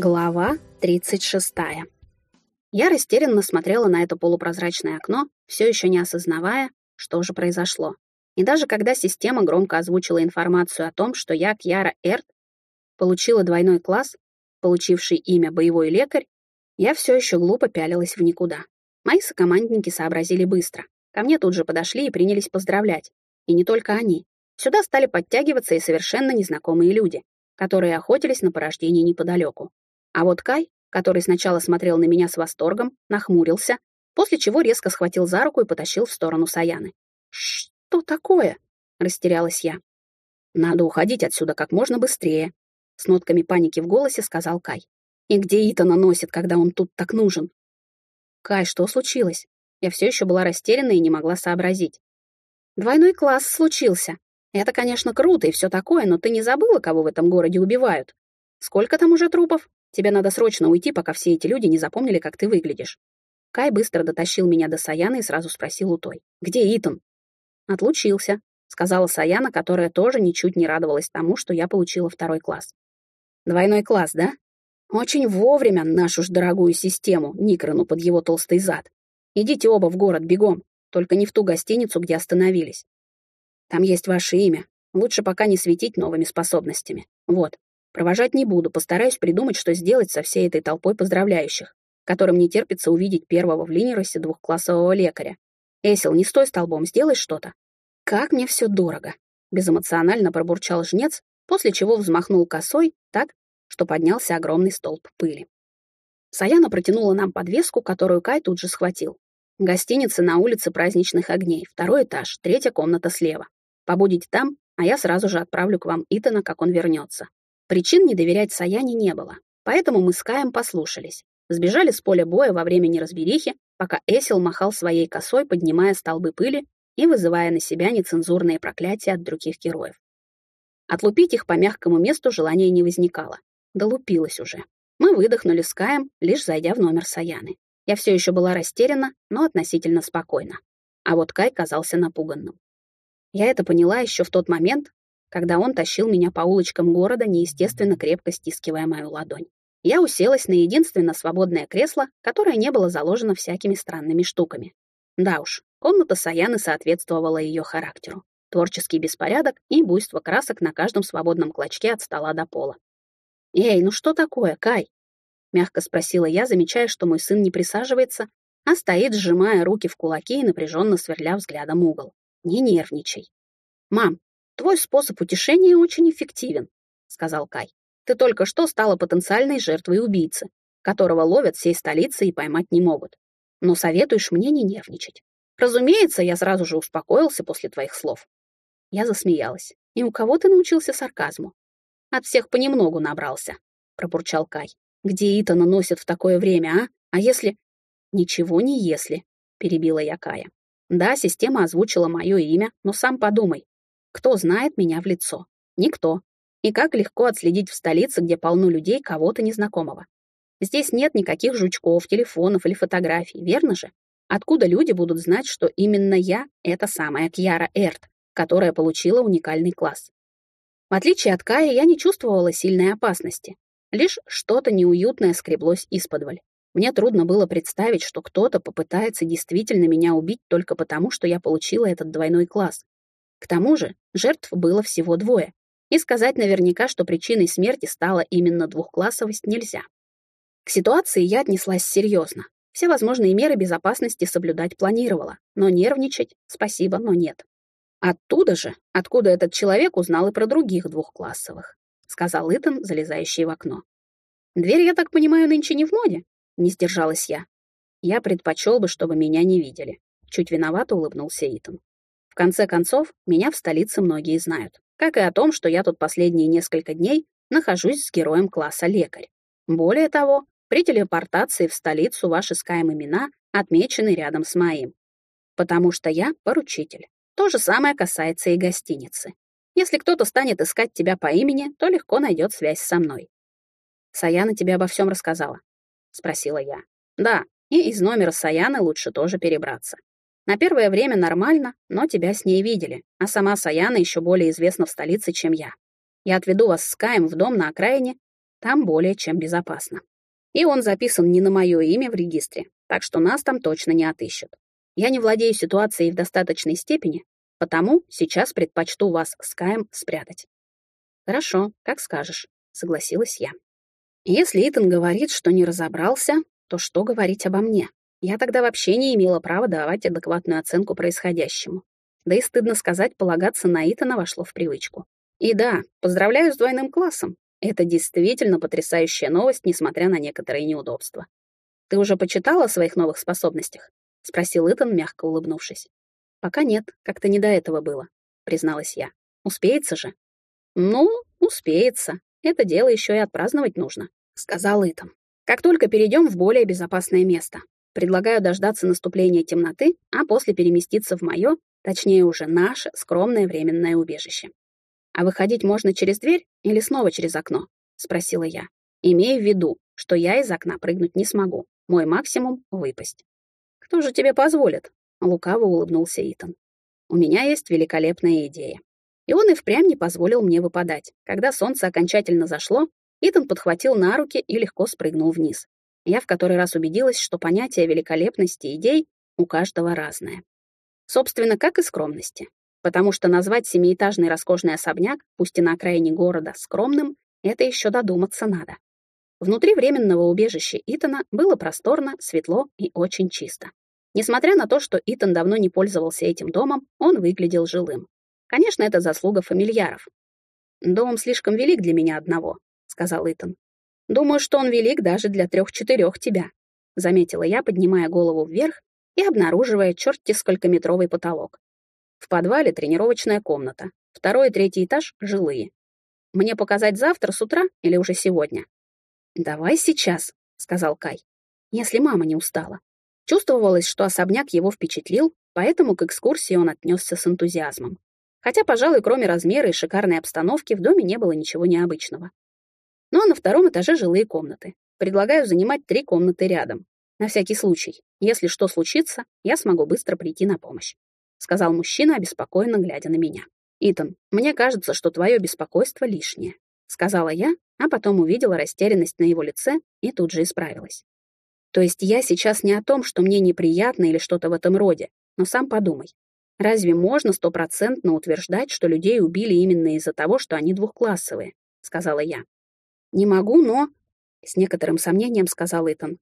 Глава 36. Я растерянно смотрела на это полупрозрачное окно, все еще не осознавая, что же произошло. И даже когда система громко озвучила информацию о том, что я, Кьяра Эрт, получила двойной класс, получивший имя «Боевой лекарь», я все еще глупо пялилась в никуда. Мои сокомандники сообразили быстро. Ко мне тут же подошли и принялись поздравлять. И не только они. Сюда стали подтягиваться и совершенно незнакомые люди, которые охотились на порождение неподалеку. А вот Кай, который сначала смотрел на меня с восторгом, нахмурился, после чего резко схватил за руку и потащил в сторону Саяны. «Что такое?» — растерялась я. «Надо уходить отсюда как можно быстрее», — с нотками паники в голосе сказал Кай. «И где Итана носит, когда он тут так нужен?» «Кай, что случилось?» Я все еще была растеряна и не могла сообразить. «Двойной класс случился. Это, конечно, круто и все такое, но ты не забыла, кого в этом городе убивают? Сколько там уже трупов? Тебе надо срочно уйти, пока все эти люди не запомнили, как ты выглядишь. Кай быстро дотащил меня до Саяны и сразу спросил у той. «Где Итан?» «Отлучился», — сказала Саяна, которая тоже ничуть не радовалась тому, что я получила второй класс. «Двойной класс, да? Очень вовремя нашу ж дорогую систему, Никрону под его толстый зад. Идите оба в город бегом, только не в ту гостиницу, где остановились. Там есть ваше имя. Лучше пока не светить новыми способностями. Вот, Провожать не буду, постараюсь придумать, что сделать со всей этой толпой поздравляющих, которым не терпится увидеть первого в Линеросе двухклассового лекаря. Эсил, не стой столбом, сделай что-то. Как мне все дорого. Безэмоционально пробурчал жнец, после чего взмахнул косой так, что поднялся огромный столб пыли. Саяна протянула нам подвеску, которую Кай тут же схватил. Гостиница на улице праздничных огней, второй этаж, третья комната слева. Побудете там, а я сразу же отправлю к вам Итана, как он вернется. Причин не доверять Саяне не было, поэтому мы с Каем послушались. Сбежали с поля боя во время неразберихи, пока Эсил махал своей косой, поднимая столбы пыли и вызывая на себя нецензурные проклятия от других героев. Отлупить их по мягкому месту желания не возникало. Долупилось уже. Мы выдохнули с Каем, лишь зайдя в номер Саяны. Я все еще была растеряна, но относительно спокойна. А вот Кай казался напуганным. Я это поняла еще в тот момент, когда он тащил меня по улочкам города, неестественно крепко стискивая мою ладонь. Я уселась на единственно свободное кресло, которое не было заложено всякими странными штуками. Да уж, комната Саяны соответствовала ее характеру. Творческий беспорядок и буйство красок на каждом свободном клочке от стола до пола. «Эй, ну что такое, Кай?» — мягко спросила я, замечая, что мой сын не присаживается, а стоит, сжимая руки в кулаки и напряженно сверля взглядом угол. «Не нервничай». «Мам, «Твой способ утешения очень эффективен», — сказал Кай. «Ты только что стала потенциальной жертвой убийцы, которого ловят всей столицы и поймать не могут. Но советуешь мне не нервничать. Разумеется, я сразу же успокоился после твоих слов». Я засмеялась. «И у кого ты научился сарказму?» «От всех понемногу набрался», — пробурчал Кай. «Где Итана носят в такое время, а? А если...» «Ничего не если», — перебила я Кая. «Да, система озвучила мое имя, но сам подумай, кто знает меня в лицо? Никто. И как легко отследить в столице, где полно людей, кого-то незнакомого. Здесь нет никаких жучков, телефонов или фотографий, верно же? Откуда люди будут знать, что именно я — это самая Кьяра Эрт, которая получила уникальный класс? В отличие от Кая, я не чувствовала сильной опасности. Лишь что-то неуютное скреблось исподволь. Мне трудно было представить, что кто-то попытается действительно меня убить только потому, что я получила этот двойной класс. К тому же жертв было всего двое, и сказать наверняка, что причиной смерти стала именно двухклассовость, нельзя. К ситуации я отнеслась серьезно. Все возможные меры безопасности соблюдать планировала, но нервничать — спасибо, но нет. Оттуда же, откуда этот человек узнал и про других двухклассовых, сказал Итан, залезающий в окно. Дверь, я так понимаю, нынче не в моде? Не сдержалась я. Я предпочел бы, чтобы меня не видели. Чуть виновато улыбнулся Итан конце концов, меня в столице многие знают. Как и о том, что я тут последние несколько дней нахожусь с героем класса лекарь. Более того, при телепортации в столицу ваши с имена отмечены рядом с моим. Потому что я поручитель. То же самое касается и гостиницы. Если кто-то станет искать тебя по имени, то легко найдет связь со мной. Саяна тебе обо всем рассказала? Спросила я. Да, и из номера Саяны лучше тоже перебраться. На первое время нормально, но тебя с ней видели, а сама Саяна еще более известна в столице, чем я. Я отведу вас с Каем в дом на окраине, там более чем безопасно. И он записан не на мое имя в регистре, так что нас там точно не отыщут. Я не владею ситуацией в достаточной степени, потому сейчас предпочту вас с Каем спрятать. Хорошо, как скажешь, согласилась я. Если Итан говорит, что не разобрался, то что говорить обо мне? Я тогда вообще не имела права давать адекватную оценку происходящему. Да и стыдно сказать, полагаться на Итана вошло в привычку. И да, поздравляю с двойным классом. Это действительно потрясающая новость, несмотря на некоторые неудобства. Ты уже почитала о своих новых способностях? Спросил Итан, мягко улыбнувшись. Пока нет, как-то не до этого было, призналась я. Успеется же? Ну, успеется. Это дело еще и отпраздновать нужно, сказал Итан. Как только перейдем в более безопасное место. Предлагаю дождаться наступления темноты, а после переместиться в мое, точнее уже наше, скромное временное убежище. «А выходить можно через дверь или снова через окно?» — спросила я. «Имея в виду, что я из окна прыгнуть не смогу. Мой максимум — выпасть». «Кто же тебе позволит?» — лукаво улыбнулся Итан. «У меня есть великолепная идея». И он и впрямь не позволил мне выпадать. Когда солнце окончательно зашло, Итан подхватил на руки и легко спрыгнул вниз. Я в который раз убедилась, что понятие великолепности идей у каждого разное. Собственно, как и скромности. Потому что назвать семиэтажный роскошный особняк, пусть и на окраине города, скромным, это еще додуматься надо. Внутри временного убежища Итана было просторно, светло и очень чисто. Несмотря на то, что Итан давно не пользовался этим домом, он выглядел жилым. Конечно, это заслуга фамильяров. «Дом слишком велик для меня одного», — сказал Итан. «Думаю, что он велик даже для трех-четырех тебя», — заметила я, поднимая голову вверх и обнаруживая черти сколькометровый потолок. В подвале тренировочная комната, второй и третий этаж — жилые. Мне показать завтра с утра или уже сегодня? «Давай сейчас», — сказал Кай, — «если мама не устала». Чувствовалось, что особняк его впечатлил, поэтому к экскурсии он отнесся с энтузиазмом. Хотя, пожалуй, кроме размера и шикарной обстановки, в доме не было ничего необычного. Ну а на втором этаже жилые комнаты. Предлагаю занимать три комнаты рядом. На всякий случай. Если что случится, я смогу быстро прийти на помощь. Сказал мужчина, обеспокоенно глядя на меня. «Итан, мне кажется, что твое беспокойство лишнее», сказала я, а потом увидела растерянность на его лице и тут же исправилась. То есть я сейчас не о том, что мне неприятно или что-то в этом роде, но сам подумай. Разве можно стопроцентно утверждать, что людей убили именно из-за того, что они двухклассовые? Сказала я. «Не могу, но...» — с некоторым сомнением сказал Итан.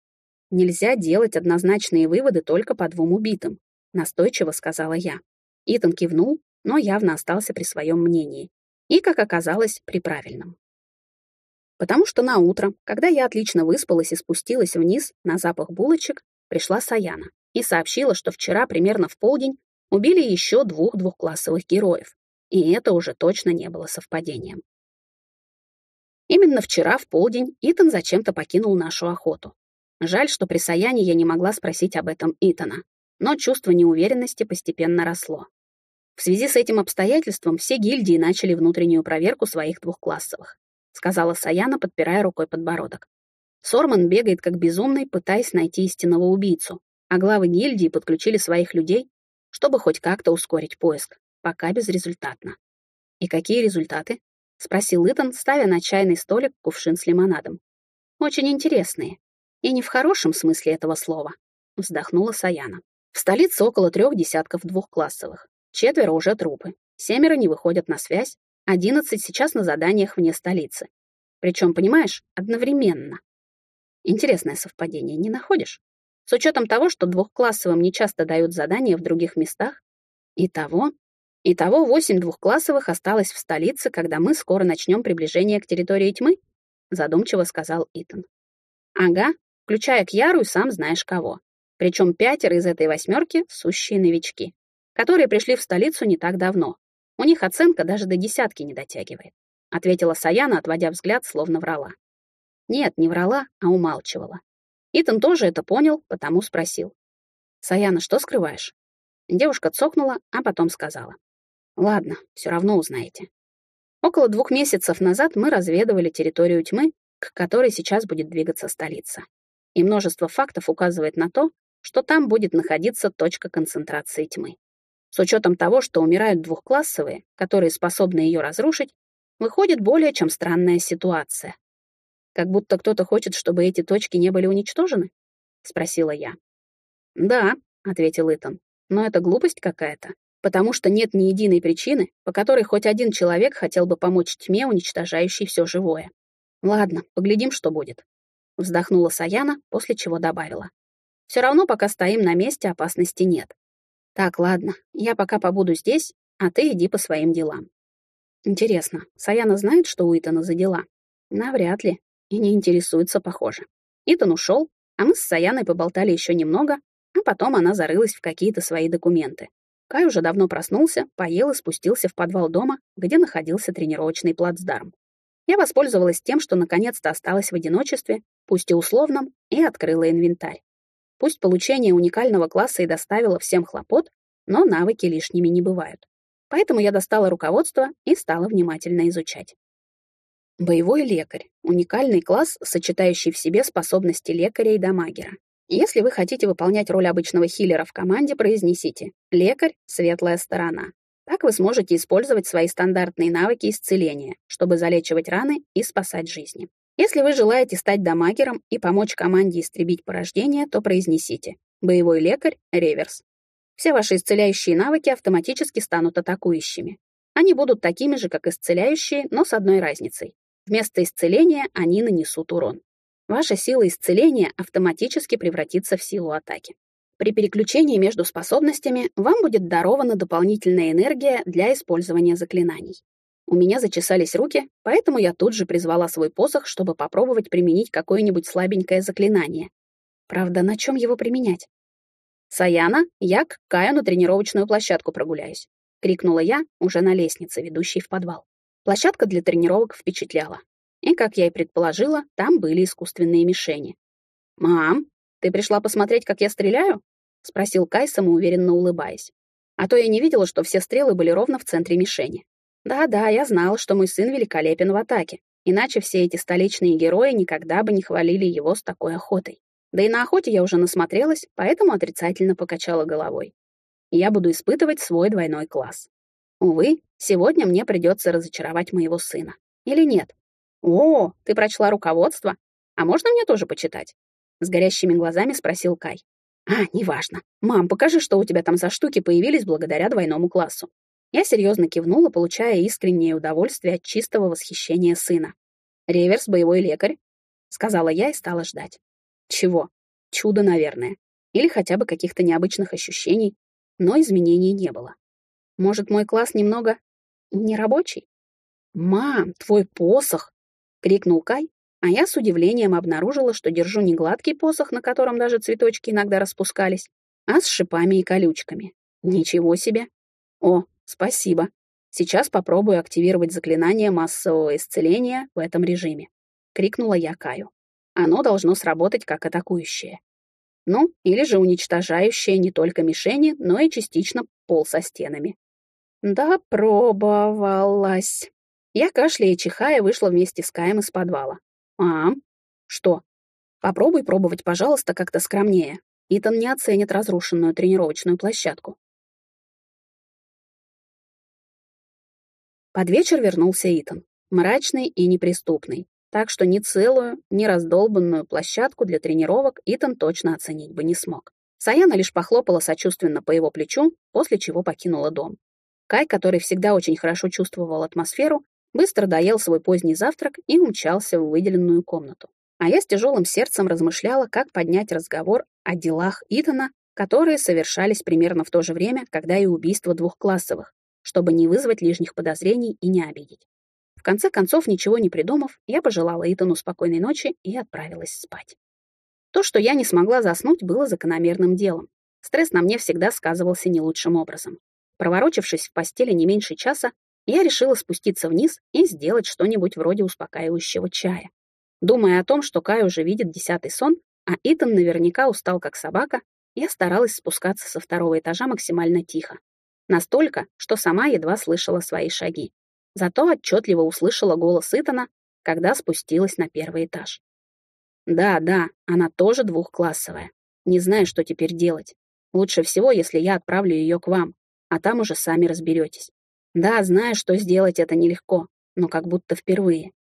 «Нельзя делать однозначные выводы только по двум убитым», — настойчиво сказала я. Итан кивнул, но явно остался при своем мнении. И, как оказалось, при правильном. Потому что на утро, когда я отлично выспалась и спустилась вниз на запах булочек, пришла Саяна и сообщила, что вчера примерно в полдень убили еще двух двухклассовых героев. И это уже точно не было совпадением. Именно вчера в полдень Итан зачем-то покинул нашу охоту. Жаль, что при Саяне я не могла спросить об этом Итана, но чувство неуверенности постепенно росло. В связи с этим обстоятельством все гильдии начали внутреннюю проверку своих двухклассовых, сказала Саяна, подпирая рукой подбородок. Сорман бегает как безумный, пытаясь найти истинного убийцу, а главы гильдии подключили своих людей, чтобы хоть как-то ускорить поиск, пока безрезультатно. И какие результаты? — спросил Итан, ставя на чайный столик кувшин с лимонадом. «Очень интересные. И не в хорошем смысле этого слова», — вздохнула Саяна. «В столице около трех десятков двухклассовых. Четверо уже трупы. Семеро не выходят на связь. Одиннадцать сейчас на заданиях вне столицы. Причем, понимаешь, одновременно. Интересное совпадение, не находишь? С учетом того, что двухклассовым не часто дают задания в других местах, и того, Итого восемь двухклассовых осталось в столице, когда мы скоро начнем приближение к территории тьмы, задумчиво сказал Итан. Ага, включая Кьяру и сам знаешь кого. Причем пятеро из этой восьмерки — сущие новички, которые пришли в столицу не так давно. У них оценка даже до десятки не дотягивает, ответила Саяна, отводя взгляд, словно врала. Нет, не врала, а умалчивала. Итан тоже это понял, потому спросил. «Саяна, что скрываешь?» Девушка цокнула, а потом сказала. Ладно, все равно узнаете. Около двух месяцев назад мы разведывали территорию тьмы, к которой сейчас будет двигаться столица. И множество фактов указывает на то, что там будет находиться точка концентрации тьмы. С учетом того, что умирают двухклассовые, которые способны ее разрушить, выходит более чем странная ситуация. Как будто кто-то хочет, чтобы эти точки не были уничтожены? Спросила я. Да, ответил Итан, но это глупость какая-то, потому что нет ни единой причины, по которой хоть один человек хотел бы помочь тьме, уничтожающей все живое. Ладно, поглядим, что будет. Вздохнула Саяна, после чего добавила. Все равно, пока стоим на месте, опасности нет. Так, ладно, я пока побуду здесь, а ты иди по своим делам. Интересно, Саяна знает, что у Итана за дела? Навряд ли. И не интересуется, похоже. Итан ушел, а мы с Саяной поболтали еще немного, а потом она зарылась в какие-то свои документы. Кай уже давно проснулся, поел и спустился в подвал дома, где находился тренировочный плацдарм. Я воспользовалась тем, что наконец-то осталась в одиночестве, пусть и условном, и открыла инвентарь. Пусть получение уникального класса и доставило всем хлопот, но навыки лишними не бывают. Поэтому я достала руководство и стала внимательно изучать. Боевой лекарь — уникальный класс, сочетающий в себе способности лекаря и дамагера. Если вы хотите выполнять роль обычного хиллера в команде, произнесите «лекарь — светлая сторона». Так вы сможете использовать свои стандартные навыки исцеления, чтобы залечивать раны и спасать жизни. Если вы желаете стать дамагером и помочь команде истребить порождение, то произнесите «боевой лекарь — реверс». Все ваши исцеляющие навыки автоматически станут атакующими. Они будут такими же, как исцеляющие, но с одной разницей. Вместо исцеления они нанесут урон ваша сила исцеления автоматически превратится в силу атаки. При переключении между способностями вам будет дарована дополнительная энергия для использования заклинаний. У меня зачесались руки, поэтому я тут же призвала свой посох, чтобы попробовать применить какое-нибудь слабенькое заклинание. Правда, на чем его применять? «Саяна, я к Каю на тренировочную площадку прогуляюсь», — крикнула я уже на лестнице, ведущей в подвал. Площадка для тренировок впечатляла. И, как я и предположила, там были искусственные мишени. «Мам, ты пришла посмотреть, как я стреляю?» — спросил Кай, самоуверенно улыбаясь. А то я не видела, что все стрелы были ровно в центре мишени. Да-да, я знала, что мой сын великолепен в атаке, иначе все эти столичные герои никогда бы не хвалили его с такой охотой. Да и на охоте я уже насмотрелась, поэтому отрицательно покачала головой. Я буду испытывать свой двойной класс. Увы, сегодня мне придется разочаровать моего сына. Или нет? «О, ты прочла руководство? А можно мне тоже почитать?» С горящими глазами спросил Кай. «А, неважно. Мам, покажи, что у тебя там за штуки появились благодаря двойному классу». Я серьезно кивнула, получая искреннее удовольствие от чистого восхищения сына. «Реверс, боевой лекарь», — сказала я и стала ждать. Чего? Чудо, наверное. Или хотя бы каких-то необычных ощущений. Но изменений не было. Может, мой класс немного нерабочий? «Мам, твой посох!» — крикнул Кай, а я с удивлением обнаружила, что держу не гладкий посох, на котором даже цветочки иногда распускались, а с шипами и колючками. Ничего себе! О, спасибо. Сейчас попробую активировать заклинание массового исцеления в этом режиме. Крикнула я Каю. Оно должно сработать как атакующее. Ну, или же уничтожающее не только мишени, но и частично пол со стенами. Да, пробовалась. Я, кашляя и чихая, вышла вместе с Каем из подвала. «А? Что? Попробуй пробовать, пожалуйста, как-то скромнее. Итан не оценит разрушенную тренировочную площадку». Под вечер вернулся Итан, мрачный и неприступный, так что ни целую, ни раздолбанную площадку для тренировок Итан точно оценить бы не смог. Саяна лишь похлопала сочувственно по его плечу, после чего покинула дом. Кай, который всегда очень хорошо чувствовал атмосферу, быстро доел свой поздний завтрак и умчался в выделенную комнату. А я с тяжелым сердцем размышляла, как поднять разговор о делах Итана, которые совершались примерно в то же время, когда и убийство двухклассовых, чтобы не вызвать лишних подозрений и не обидеть. В конце концов, ничего не придумав, я пожелала Итану спокойной ночи и отправилась спать. То, что я не смогла заснуть, было закономерным делом. Стресс на мне всегда сказывался не лучшим образом. Проворочившись в постели не меньше часа, я решила спуститься вниз и сделать что-нибудь вроде успокаивающего чая. Думая о том, что Кай уже видит десятый сон, а Итан наверняка устал как собака, я старалась спускаться со второго этажа максимально тихо. Настолько, что сама едва слышала свои шаги. Зато отчетливо услышала голос Итана, когда спустилась на первый этаж. Да, да, она тоже двухклассовая. Не знаю, что теперь делать. Лучше всего, если я отправлю ее к вам, а там уже сами разберетесь. Да, знаю, что сделать это нелегко, но как будто впервые.